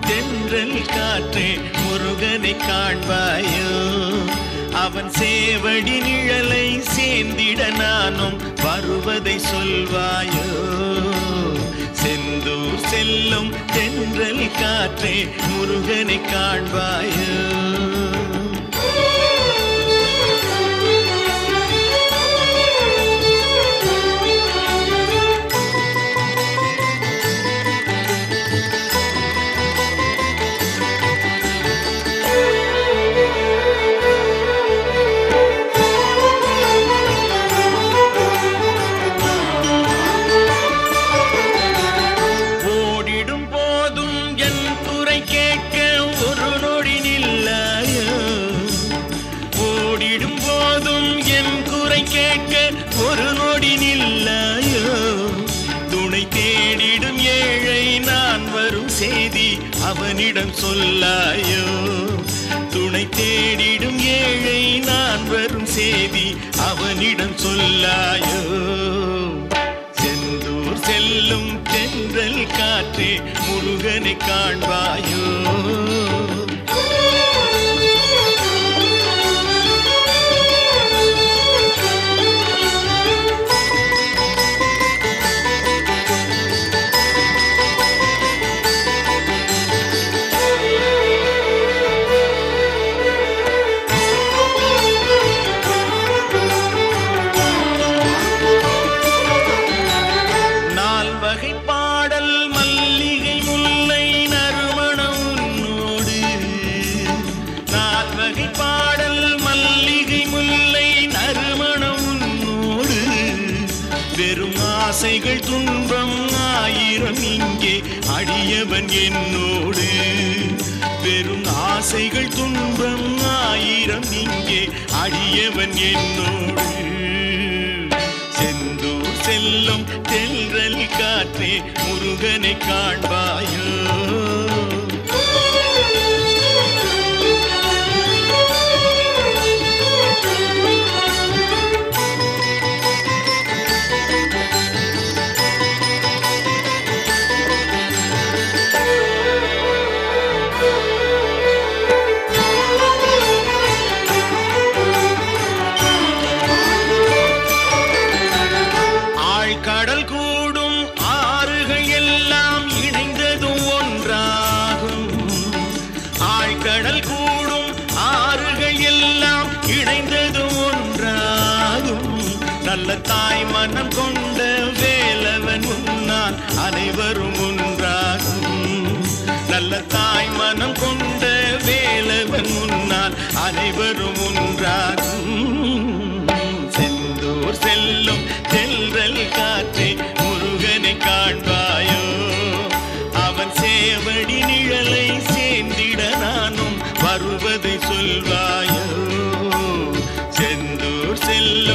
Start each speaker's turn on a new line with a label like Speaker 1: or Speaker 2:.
Speaker 1: தென்றல் காற்றே முருகனை காண்பாயோ? அவன் சேவடி நிழலை சேர்ந்திட நானும் வருவதை சொல்வாயோ? செந்தூர் செல்லும் தென்றல் காற்றே முருகனை காண்பாயோ? அவனிடம் சொல்லாயோ? துணை தேடிடும் ஏழை நான் வரும் செய்தி அவனிடம் சொல்லாயோ? செந்தூர் செல்லும் தென்றல் காற்றே முருகனை காண்பாயோ? ஆசைகள் துன்பம் ஆயிரம் இங்கே அடியவன் என்னோடு. வெறும் ஆசைகள் துன்பம் ஆயிரம் இங்கே அடியவன் என்னோடு. செந்தூர் செல்லும் தென்றல் காற்றே முருகனை காண்பாயோ. தாய் மனம் கொண்ட வேலவன் முன்னால் அனைவரும் ஒன்றாகும். நல்ல தாய் மனம் கொண்ட வேலவன் முன்னால் அனைவரும் ஒன்றாகும். செந்தூர் செல்லும் செல்றல் காற்றே முருகனை காண்பாயோ. அவன் சேவடி நிழலை சேர்ந்திட நானும் வருவதை சொல்வாயோ. செந்தூர் செல்லும்